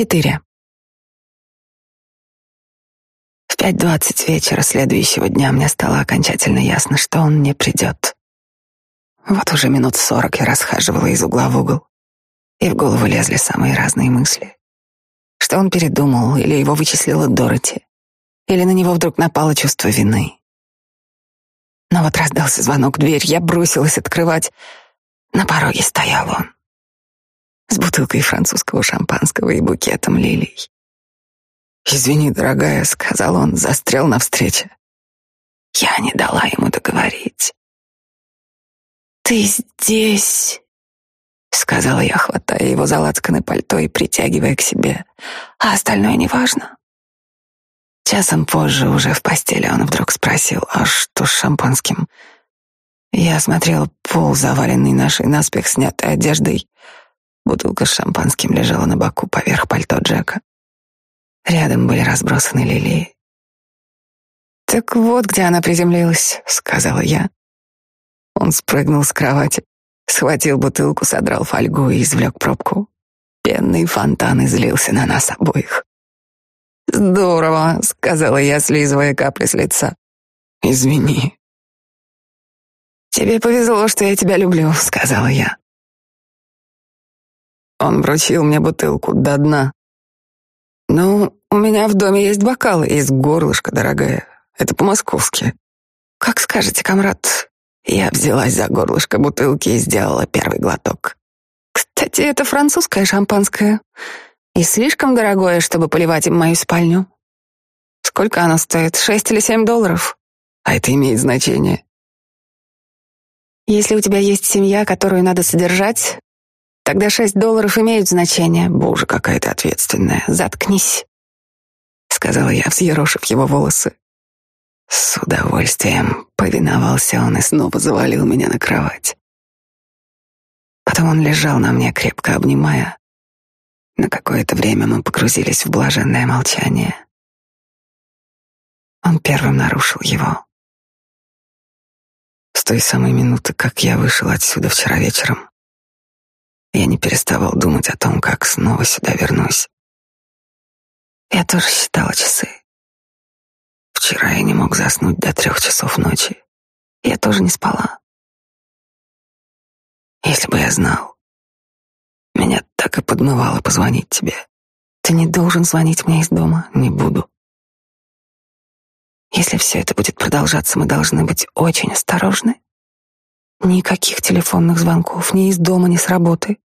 Четыре. В пять двадцать вечера следующего дня мне стало окончательно ясно, что он не придет. Вот уже минут сорок я расхаживала из угла в угол, и в голову лезли самые разные мысли. Что он передумал, или его вычислила Дороти, или на него вдруг напало чувство вины. Но вот раздался звонок в дверь, я бросилась открывать. На пороге стоял он с бутылкой французского шампанского и букетом лилий. «Извини, дорогая», — сказал он, застрял на встрече. Я не дала ему договорить. «Ты здесь», — сказала я, хватая его за лацканы пальто и притягивая к себе, «а остальное неважно». Часом позже, уже в постели, он вдруг спросил, «А что с шампанским?» Я осмотрел пол, заваленный нашей наспех снятой одеждой, Бутылка с шампанским лежала на боку поверх пальто Джека. Рядом были разбросаны лилии. «Так вот, где она приземлилась», — сказала я. Он спрыгнул с кровати, схватил бутылку, содрал фольгу и извлек пробку. Пенный фонтан излился на нас обоих. «Здорово», — сказала я, слизывая капли с лица. «Извини». «Тебе повезло, что я тебя люблю», — сказала я. Он вручил мне бутылку до дна. «Ну, у меня в доме есть бокалы, есть горлышко, дорогая. Это по-московски». «Как скажете, комрад». Я взялась за горлышко бутылки и сделала первый глоток. «Кстати, это французское шампанское. И слишком дорогое, чтобы поливать им мою спальню. Сколько оно стоит? Шесть или семь долларов?» «А это имеет значение». «Если у тебя есть семья, которую надо содержать, Тогда шесть долларов имеют значение. Боже, какая ты ответственная. Заткнись, сказала я, взъерошив его волосы. С удовольствием повиновался он и снова завалил меня на кровать. Потом он лежал на мне, крепко обнимая. На какое-то время мы погрузились в блаженное молчание. Он первым нарушил его. С той самой минуты, как я вышел отсюда вчера вечером, я не переставал думать о том, как снова сюда вернусь. Я тоже считала часы. Вчера я не мог заснуть до трех часов ночи. Я тоже не спала. Если бы я знал, меня так и подмывало позвонить тебе. Ты не должен звонить мне из дома, не буду. Если все это будет продолжаться, мы должны быть очень осторожны. Никаких телефонных звонков ни из дома, ни с работы.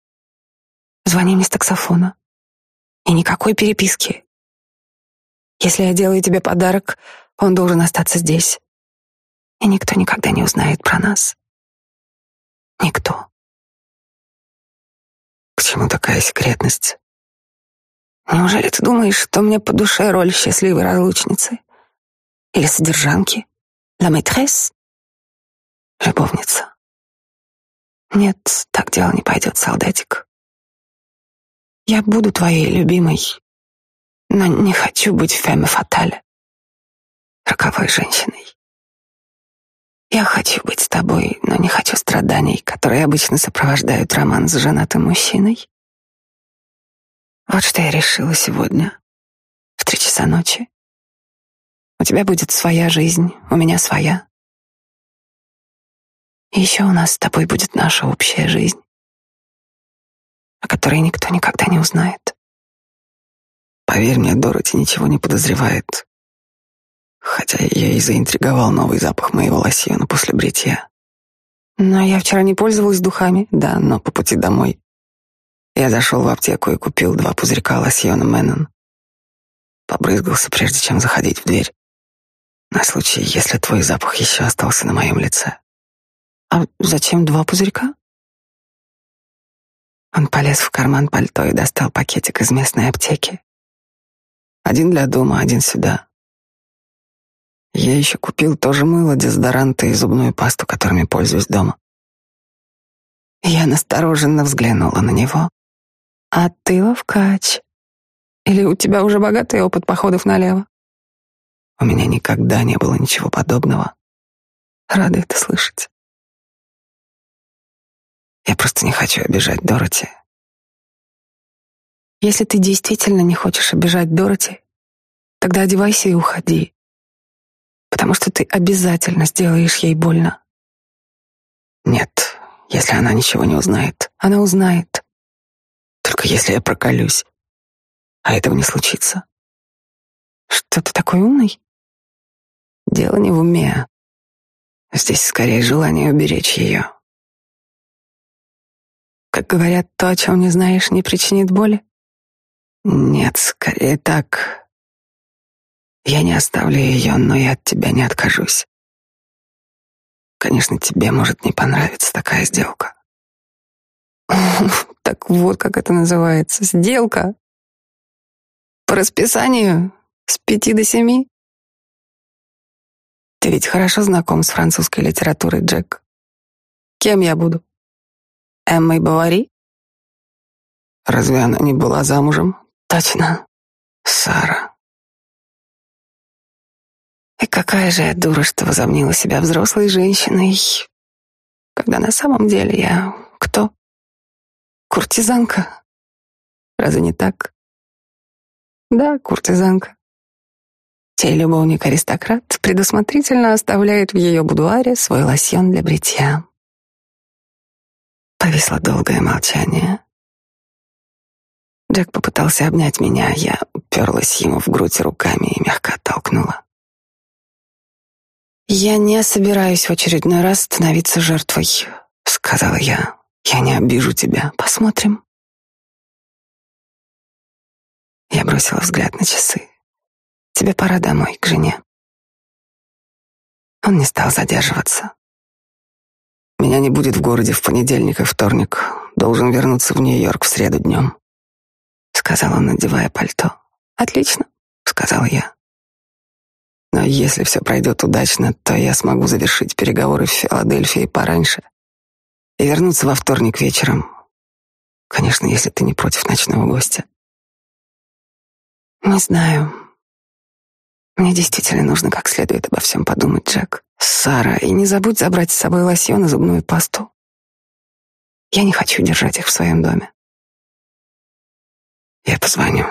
Звони мне с таксофона. И никакой переписки. Если я делаю тебе подарок, он должен остаться здесь. И никто никогда не узнает про нас. Никто. К чему такая секретность? Неужели ты думаешь, что мне по душе роль счастливой разлучницы? Или содержанки? La maîtresse? Любовница. Нет, так дело не пойдет, солдатик. Я буду твоей любимой, но не хочу быть фemme фаталь, роковой женщиной. Я хочу быть с тобой, но не хочу страданий, которые обычно сопровождают роман с женатым мужчиной. Вот что я решила сегодня, в три часа ночи. У тебя будет своя жизнь, у меня своя. Еще у нас с тобой будет наша общая жизнь, о которой никто никогда не узнает. Поверь мне, Дороти ничего не подозревает. Хотя я и заинтриговал новый запах моего лосьона после бритья. Но я вчера не пользовалась духами. Да, но по пути домой я зашел в аптеку и купил два пузырька лосьона Мэннон. Побрызгался, прежде чем заходить в дверь. На случай, если твой запах еще остался на моем лице. А зачем два пузырька? Он полез в карман пальто и достал пакетик из местной аптеки. Один для дома, один сюда. Я еще купил тоже мыло, дезодоранты и зубную пасту, которыми пользуюсь дома. Я настороженно взглянула на него. «А ты ловкач. Или у тебя уже богатый опыт походов налево?» У меня никогда не было ничего подобного. Рада это слышать. Я просто не хочу обижать Дороти. Если ты действительно не хочешь обижать Дороти, тогда одевайся и уходи, потому что ты обязательно сделаешь ей больно. Нет, если она ничего не узнает. Она узнает. Только если я проколюсь. А этого не случится. Что ты такой умный? Дело не в уме. Здесь скорее желание уберечь ее. Как говорят, то, о чем не знаешь, не причинит боли? Нет, скорее так. Я не оставлю ее, но я от тебя не откажусь. Конечно, тебе может не понравиться такая сделка. Так вот, как это называется. Сделка. По расписанию с пяти до семи. Ты ведь хорошо знаком с французской литературой, Джек. Кем я буду? Эммой Бавари? Разве она не была замужем? Точно. Сара. И какая же я дура, что возомнила себя взрослой женщиной, когда на самом деле я кто? Куртизанка. Разве не так? Да, куртизанка. Чей любовник-аристократ предусмотрительно оставляет в ее будуаре свой лосьон для бритья. Повисло долгое молчание. Джек попытался обнять меня, я уперлась ему в грудь руками и мягко оттолкнула. «Я не собираюсь в очередной раз становиться жертвой», — сказала я. «Я не обижу тебя. Посмотрим». Я бросила взгляд на часы. «Тебе пора домой, к жене». Он не стал задерживаться. Меня не будет в городе в понедельник и вторник. Должен вернуться в Нью-Йорк в среду днем. Сказал он, надевая пальто. Отлично, сказал я. Но если все пройдет удачно, то я смогу завершить переговоры в Филадельфии пораньше и вернуться во вторник вечером. Конечно, если ты не против ночного гостя. Не знаю. Мне действительно нужно как следует обо всем подумать, Джек. Сара, и не забудь забрать с собой лосьон и зубную пасту. Я не хочу держать их в своем доме. Я позвоню,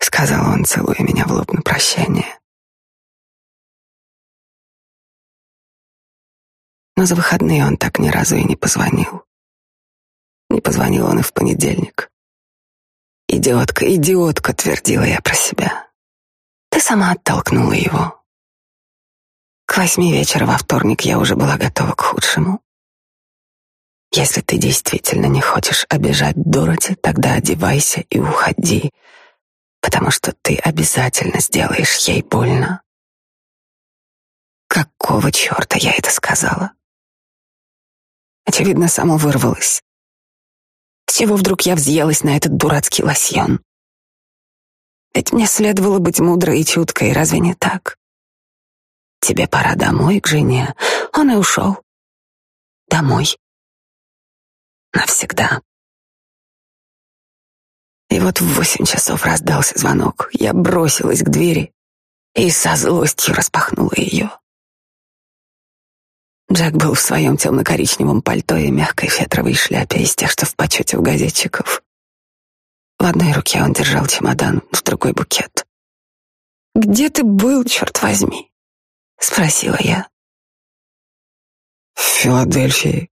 сказал он, целуя меня в лоб на прощание. Но за выходные он так ни разу и не позвонил. Не позвонил он и в понедельник. «Идиотка, идиотка», — твердила я про себя. Ты сама оттолкнула его. К восьми вечера во вторник я уже была готова к худшему. Если ты действительно не хочешь обижать Дороти, тогда одевайся и уходи, потому что ты обязательно сделаешь ей больно. Какого черта я это сказала? Очевидно, само вырвалось. С чего вдруг я взъелась на этот дурацкий лосьон? Ведь мне следовало быть мудрой и чуткой, разве не так? Тебе пора домой к жене. Он и ушел. Домой. Навсегда. И вот в восемь часов раздался звонок. Я бросилась к двери и со злостью распахнула ее. Джек был в своем темно-коричневом пальто и мягкой фетровой шляпе из тех, что в почете у газетчиков. В одной руке он держал чемодан, в другой букет. «Где ты был, черт возьми?» Спросила я. В Филадельфии.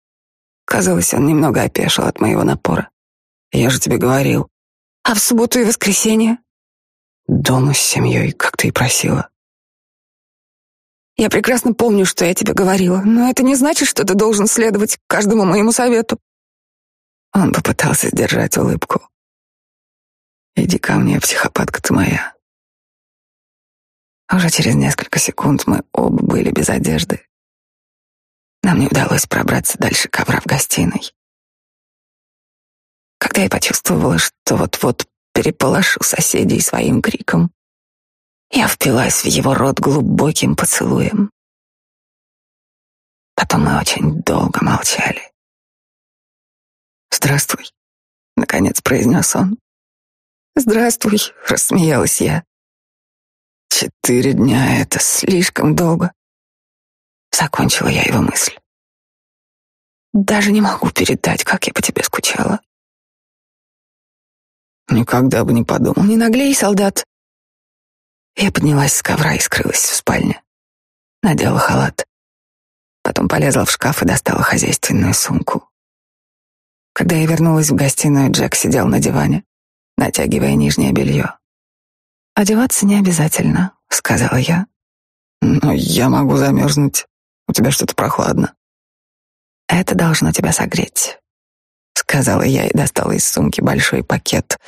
Казалось, он немного опешил от моего напора. Я же тебе говорил. А в субботу и воскресенье? Дома с семьей, как ты и просила. Я прекрасно помню, что я тебе говорила, но это не значит, что ты должен следовать каждому моему совету. Он попытался сдержать улыбку. Иди ко мне, психопатка ты моя. Уже через несколько секунд мы оба были без одежды. Нам не удалось пробраться дальше ковра в гостиной. Когда я почувствовала, что вот-вот переполошу соседей своим криком, я впилась в его рот глубоким поцелуем. Потом мы очень долго молчали. «Здравствуй», — наконец произнес он. «Здравствуй», — рассмеялась я. Четыре дня — это слишком долго. Закончила я его мысль. Даже не могу передать, как я по тебе скучала. Никогда бы не подумал. Не наглей, солдат. Я поднялась с ковра и скрылась в спальне. Надела халат. Потом полезла в шкаф и достала хозяйственную сумку. Когда я вернулась в гостиную, Джек сидел на диване, натягивая нижнее белье. «Одеваться не обязательно», — сказала я. «Но я могу замерзнуть. У тебя что-то прохладно». «Это должно тебя согреть», — сказала я и достала из сумки большой пакет,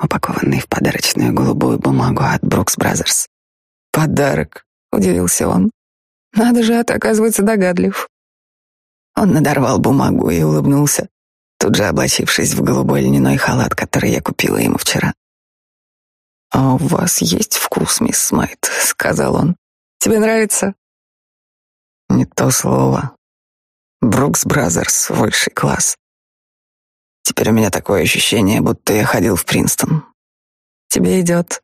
упакованный в подарочную голубую бумагу от Brooks Brothers. «Подарок», — удивился он. «Надо же, а ты, оказывается, догадлив». Он надорвал бумагу и улыбнулся, тут же облачившись в голубой льняной халат, который я купила ему вчера. «А у вас есть вкус, мисс Смайт?» — сказал он. «Тебе нравится?» «Не то слово. Brooks Brothers, высший класс. Теперь у меня такое ощущение, будто я ходил в Принстон. Тебе идет».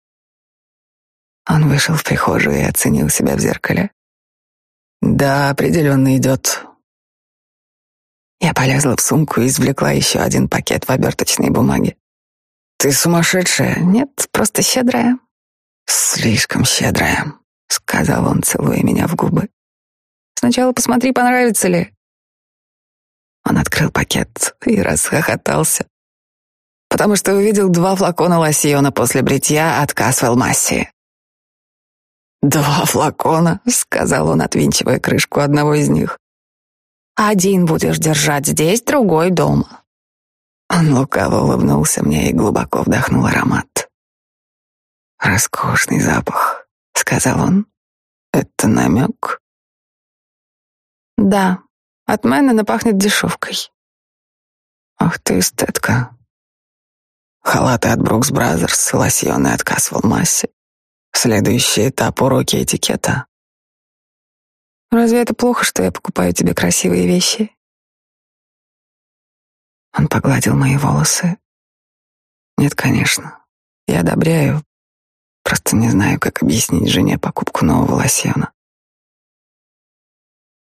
Он вышел в прихожую и оценил себя в зеркале. «Да, определенно идет». Я полезла в сумку и извлекла еще один пакет в оберточной бумаге. Ты сумасшедшая? Нет, просто щедрая. Слишком щедрая, сказал он, целуя меня в губы. Сначала посмотри, понравится ли. Он открыл пакет и расхохотался, потому что увидел два флакона лосьона после бритья от Касвелл Масси. «Два флакона», — сказал он, отвинчивая крышку одного из них. «Один будешь держать здесь, другой дома. Он лукаво улыбнулся мне и глубоко вдохнул аромат. «Роскошный запах», — сказал он. «Это намек?» «Да, от Меннена пахнет дешевкой». «Ах ты эстетка». Халаты от Brooks Brothers, лосьоны от Caswell-Massey. Следующий этап уроки этикета. Разве это плохо, что я покупаю тебе красивые вещи? Он погладил мои волосы. Нет, конечно. Я одобряю. Просто не знаю, как объяснить жене покупку нового лосьона.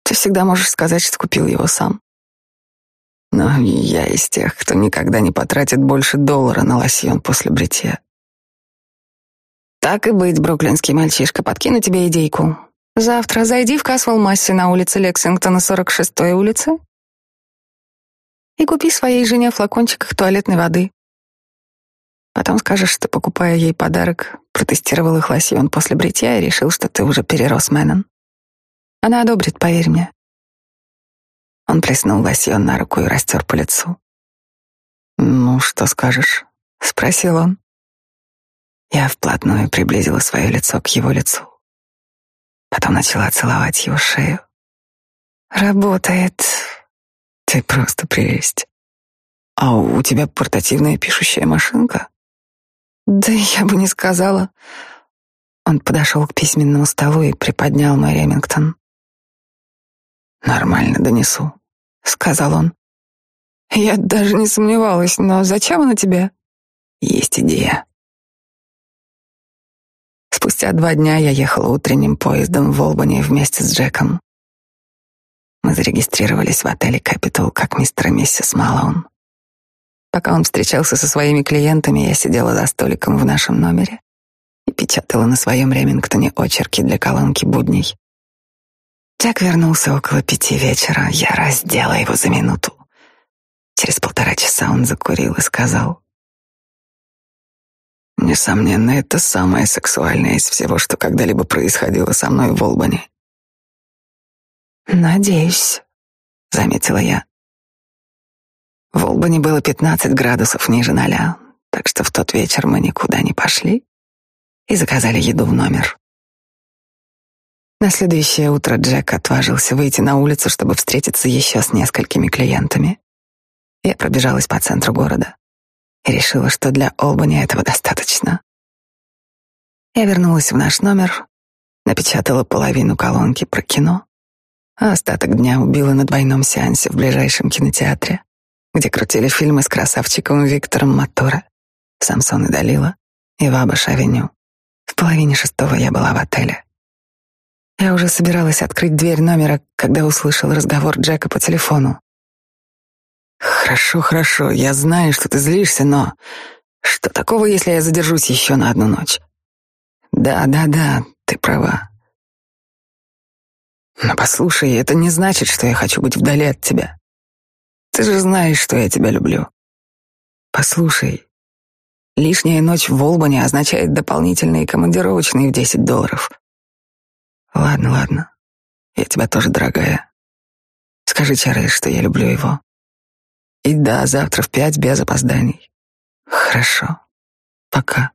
Ты всегда можешь сказать, что купил его сам. Но я из тех, кто никогда не потратит больше доллара на лосьон после бритья. Так и быть, бруклинский мальчишка, подкину тебе идейку. Завтра зайди в Касвелл Масси на улице Лексингтона, 46-й улице, и купи своей жене флакончик туалетной воды. Потом скажешь, что, покупая ей подарок, протестировал их лосьон после бритья и решил, что ты уже перерос Мэннон. Она одобрит, поверь мне. Он плеснул лосьон на руку и растер по лицу. «Ну, что скажешь?» — спросил он. Я вплотную приблизила свое лицо к его лицу. Потом начала целовать его шею. «Работает», ты просто прелесть. А у тебя портативная пишущая машинка? Да я бы не сказала. Он подошел к письменному столу и приподнял мой Ремингтон. Нормально донесу, сказал он. Я даже не сомневалась, но зачем она тебе? Есть идея. Спустя два дня я ехала утренним поездом в Олбани вместе с Джеком. Мы зарегистрировались в отеле Capital как мистер и миссис Малоун. Пока он встречался со своими клиентами, я сидела за столиком в нашем номере и печатала на своем Ремингтоне очерки для колонки будней. Джек вернулся около пяти вечера. Я раздела его за минуту. Через полтора часа он закурил и сказал. Несомненно, это самое сексуальное из всего, что когда-либо происходило со мной в Олбани. «Надеюсь», — заметила я. В Олбани было пятнадцать градусов ниже ноля, так что в тот вечер мы никуда не пошли и заказали еду в номер. На следующее утро Джек отважился выйти на улицу, чтобы встретиться еще с несколькими клиентами. Я пробежалась по центру города и решила, что для Олбани этого достаточно. Я вернулась в наш номер, напечатала половину колонки про кино а остаток дня убила на двойном сеансе в ближайшем кинотеатре, где крутили фильмы с красавчиком Виктором Мотора, Самсон и Далила и Ваба Шавеню. В половине шестого я была в отеле. Я уже собиралась открыть дверь номера, когда услышал разговор Джека по телефону. «Хорошо, хорошо, я знаю, что ты злишься, но...» Что такого, если я задержусь еще на одну ночь? Да, да, да, ты права. Но послушай, это не значит, что я хочу быть вдали от тебя. Ты же знаешь, что я тебя люблю. Послушай, лишняя ночь в Олбане означает дополнительные командировочные в 10 долларов. Ладно, ладно. Я тебя тоже, дорогая. Скажи Чарльз, что я люблю его. И да, завтра в пять без опозданий. Хорошо. Пока.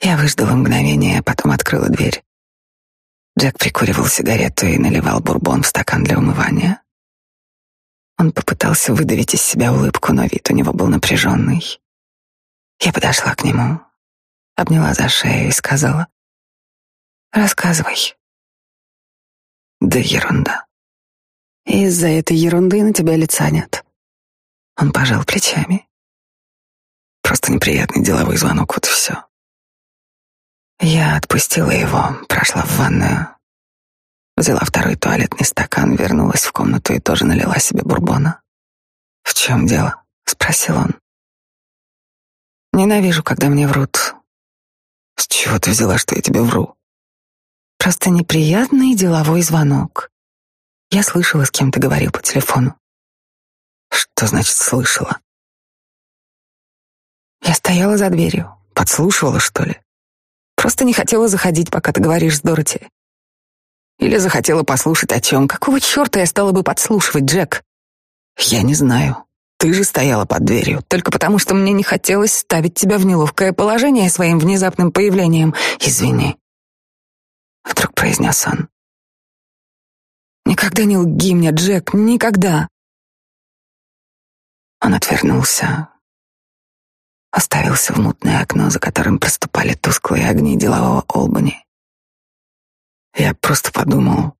Я выждала мгновение, а потом открыла дверь. Джек прикуривал сигарету и наливал бурбон в стакан для умывания. Он попытался выдавить из себя улыбку, но вид у него был напряженный. Я подошла к нему, обняла за шею и сказала, «Рассказывай». «Да ерунда. Из-за этой ерунды на тебя лица нет». Он пожал плечами. «Просто неприятный деловой звонок, вот и все». Я отпустила его, прошла в ванную, взяла второй туалетный стакан, вернулась в комнату и тоже налила себе бурбона. «В чем дело?» — спросил он. «Ненавижу, когда мне врут». «С чего ты взяла, что я тебе вру?» «Просто неприятный деловой звонок. Я слышала, с кем ты говорил по телефону». «Что значит слышала?» Я стояла за дверью. Подслушивала, что ли? Просто не хотела заходить, пока ты говоришь с Дороти. Или захотела послушать о чем. Какого черта я стала бы подслушивать, Джек? Я не знаю. Ты же стояла под дверью, только потому что мне не хотелось ставить тебя в неловкое положение своим внезапным появлением. Извини. Вдруг произнес он. Никогда не лги мне, Джек, никогда. Он отвернулся, оставился в мутное окно, за которым проступали тусклые огни делового Олбани. Я просто подумал,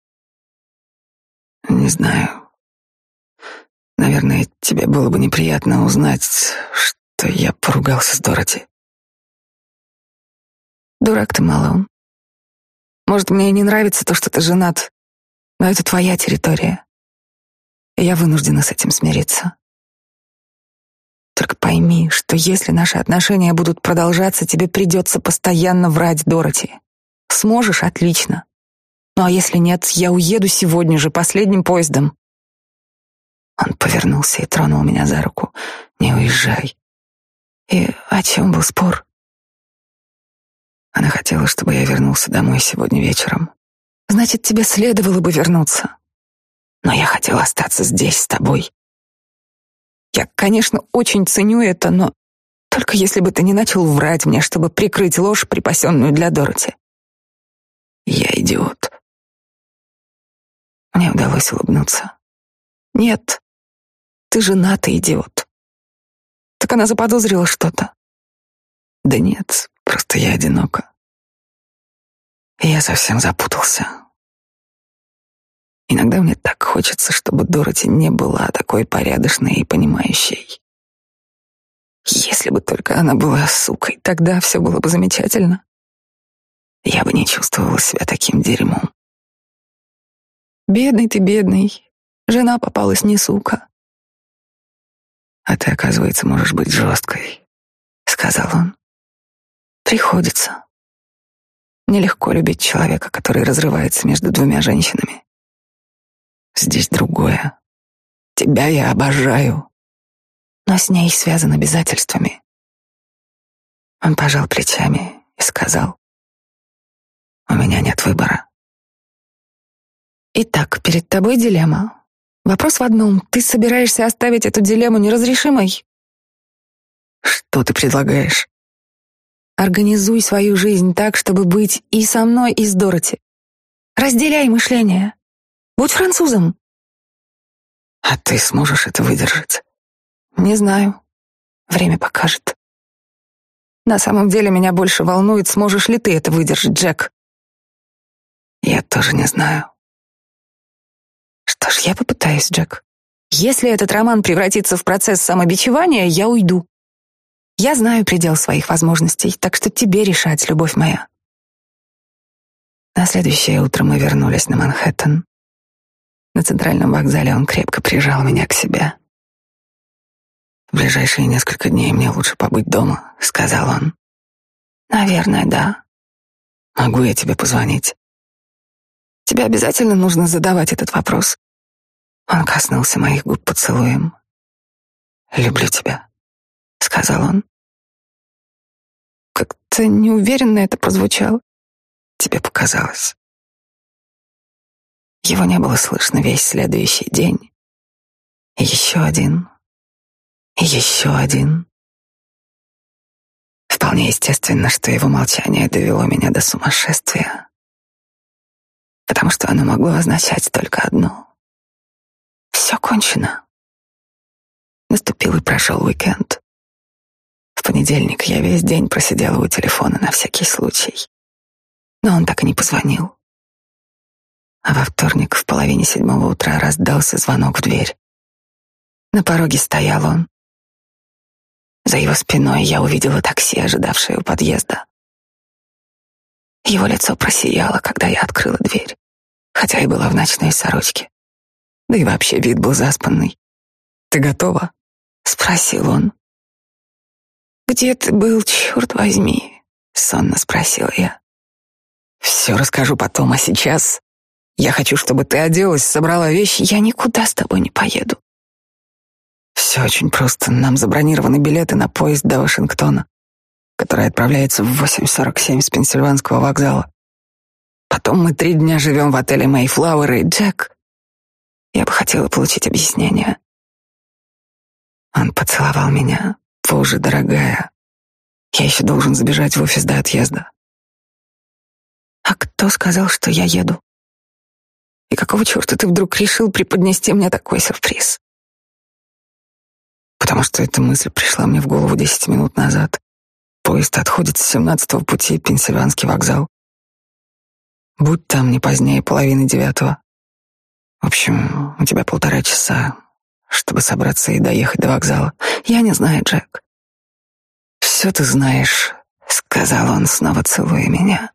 не знаю, наверное, тебе было бы неприятно узнать, что я поругался с Дороти. Дурак ты, Малон. Может, мне и не нравится то, что ты женат, но это твоя территория. И я вынуждена с этим смириться. Только пойми, что если наши отношения будут продолжаться, тебе придется постоянно врать Дороти. Сможешь — отлично. Ну а если нет, я уеду сегодня же последним поездом. Он повернулся и тронул меня за руку. Не уезжай. И о чем был спор? Она хотела, чтобы я вернулся домой сегодня вечером. Значит, тебе следовало бы вернуться. Но я хотел остаться здесь с тобой. Я, конечно, очень ценю это, но только если бы ты не начал врать мне, чтобы прикрыть ложь, припасенную для Дороти. Я идиот. Мне удалось улыбнуться. Нет, ты женатый идиот. Так она заподозрила что-то. Да нет, просто я одинока. И я совсем запутался. Иногда мне так хочется, чтобы Дороти не была такой порядочной и понимающей. Если бы только она была сукой, тогда все было бы замечательно. Я бы не чувствовала себя таким дерьмом. Бедный ты, бедный. Жена попалась не сука. А ты, оказывается, можешь быть жесткой, сказал он. Приходится. Нелегко любить человека, который разрывается между двумя женщинами. Здесь другое. Тебя я обожаю. Но с ней связан обязательствами. Он пожал плечами и сказал, «У меня нет выбора». Итак, перед тобой дилемма. Вопрос в одном. Ты собираешься оставить эту дилемму неразрешимой? Что ты предлагаешь? Организуй свою жизнь так, чтобы быть и со мной, и с Дороти. Разделяй мышление. Будь французом. А ты сможешь это выдержать? Не знаю. Время покажет. На самом деле меня больше волнует, сможешь ли ты это выдержать, Джек. Я тоже не знаю. Что ж, я попытаюсь, Джек. Если этот роман превратится в процесс самобичевания, я уйду. Я знаю предел своих возможностей, так что тебе решать, любовь моя. На следующее утро мы вернулись на Манхэттен. На центральном вокзале он крепко прижал меня к себе. В ближайшие несколько дней мне лучше побыть дома, сказал он. Наверное, да. Могу я тебе позвонить? Тебе обязательно нужно задавать этот вопрос. Он коснулся моих губ поцелуем. «Люблю тебя», — сказал он. Как-то неуверенно это прозвучало. Тебе показалось. Его не было слышно весь следующий день. Еще один. Еще один. Вполне естественно, что его молчание довело меня до сумасшествия. Потому что оно могло означать только одно. Все кончено. Наступил и прошел уикенд. В понедельник я весь день просидела у телефона на всякий случай. Но он так и не позвонил. А во вторник в половине седьмого утра раздался звонок в дверь. На пороге стоял он. За его спиной я увидела такси, ожидавшее у подъезда. Его лицо просияло, когда я открыла дверь, хотя и была в ночной сорочке. Да и вообще вид был заспанный. «Ты готова?» — спросил он. «Где ты был, черт возьми?» — сонно спросила я. «Все расскажу потом, а сейчас я хочу, чтобы ты оделась, собрала вещи. Я никуда с тобой не поеду. Все очень просто. Нам забронированы билеты на поезд до Вашингтона, который отправляется в 8.47 с Пенсильванского вокзала. Потом мы три дня живем в отеле Мэйфлауэр и Джек. Я бы хотела получить объяснение. Он поцеловал меня. Боже, дорогая, я еще должен забежать в офис до отъезда. А кто сказал, что я еду? И какого черта ты вдруг решил преподнести мне такой сюрприз? Потому что эта мысль пришла мне в голову десять минут назад. Поезд отходит с семнадцатого пути, Пенсильванский вокзал. Будь там не позднее половины девятого. В общем, у тебя полтора часа, чтобы собраться и доехать до вокзала. Я не знаю, Джек. Все ты знаешь, сказал он, снова целуя меня.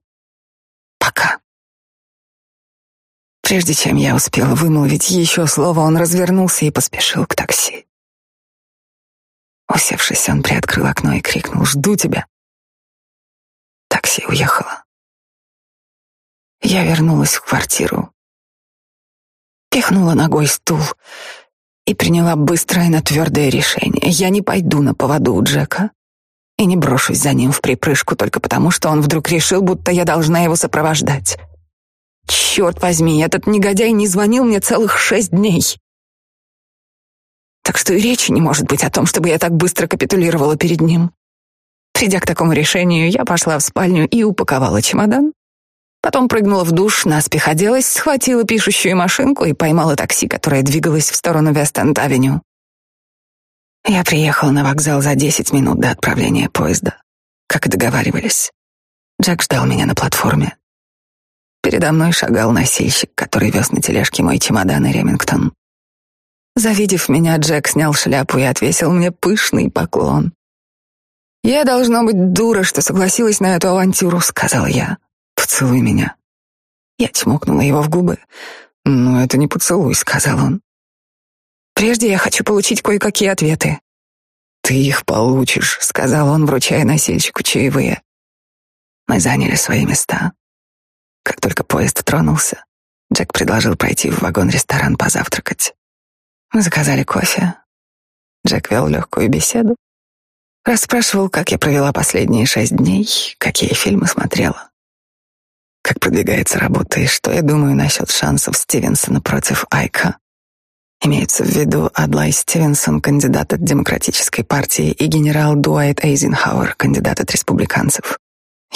Пока. Прежде чем я успела вымолвить еще слово, он развернулся и поспешил к такси. Усевшись, он приоткрыл окно и крикнул «Жду тебя!». Такси уехало. Я вернулась в квартиру, пихнула ногой стул и приняла быстрое, но твердое решение. Я не пойду на поводу у Джека и не брошусь за ним в припрыжку только потому, что он вдруг решил, будто я должна его сопровождать. Черт возьми, этот негодяй не звонил мне целых шесть дней. Так что и речи не может быть о том, чтобы я так быстро капитулировала перед ним. Придя к такому решению, я пошла в спальню и упаковала чемодан. Потом прыгнула в душ, наспех оделась, схватила пишущую машинку и поймала такси, которое двигалось в сторону Вест-Энд-Авеню. Я приехала на вокзал за десять минут до отправления поезда, как и договаривались. Джек ждал меня на платформе. Передо мной шагал носильщик, который вез на тележке мой чемодан и Ремингтон. Завидев меня, Джек снял шляпу и отвесил мне пышный поклон. «Я, должна быть, дура, что согласилась на эту авантюру», — сказала я. «Поцелуй меня». Я чмокнула его в губы. «Ну, это не поцелуй», — сказал он. «Прежде я хочу получить кое-какие ответы». «Ты их получишь», — сказал он, вручая носильщику чаевые. Мы заняли свои места. Как только поезд тронулся, Джек предложил пройти в вагон-ресторан позавтракать. Мы заказали кофе. Джек вел легкую беседу. Расспрашивал, как я провела последние шесть дней, какие фильмы смотрела. Как продвигается работа и что я думаю насчет шансов Стивенсона против Айка. Имеется в виду Адлай Стивенсон, кандидат от Демократической партии, и генерал Дуайт Эйзенхауэр, кандидат от республиканцев,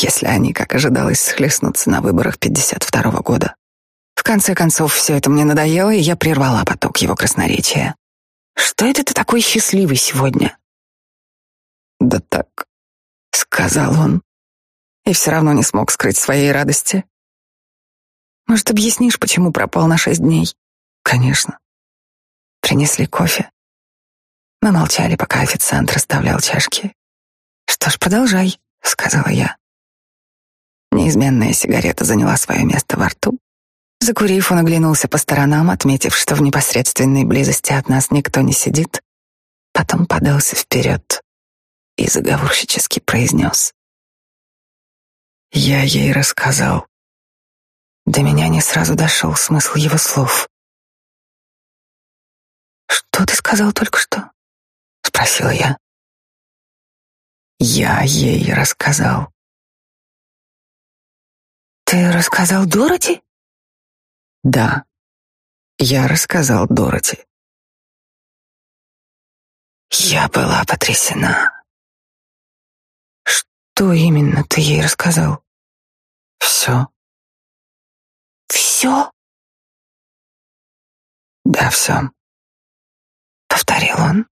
если они, как ожидалось, схлестнутся на выборах 52 -го года. В конце концов, все это мне надоело, и я прервала поток его красноречия. «Что это ты такой счастливый сегодня?» «Да так», — сказал он, и все равно не смог скрыть своей радости. «Может, объяснишь, почему пропал на шесть дней?» «Конечно». Принесли кофе. Мы молчали, пока официант расставлял чашки. «Что ж, продолжай», — сказала я. Неизменная сигарета заняла свое место во рту, Закурив, он оглянулся по сторонам, отметив, что в непосредственной близости от нас никто не сидит. Потом подался вперед и заговорщически произнес. Я ей рассказал. До меня не сразу дошел смысл его слов. «Что ты сказал только что?» — спросила я. Я ей рассказал. «Ты рассказал Дороти?» «Да, я рассказал Дороти». Я была потрясена. Что именно ты ей рассказал? Все. Все? Да, все. Повторил он.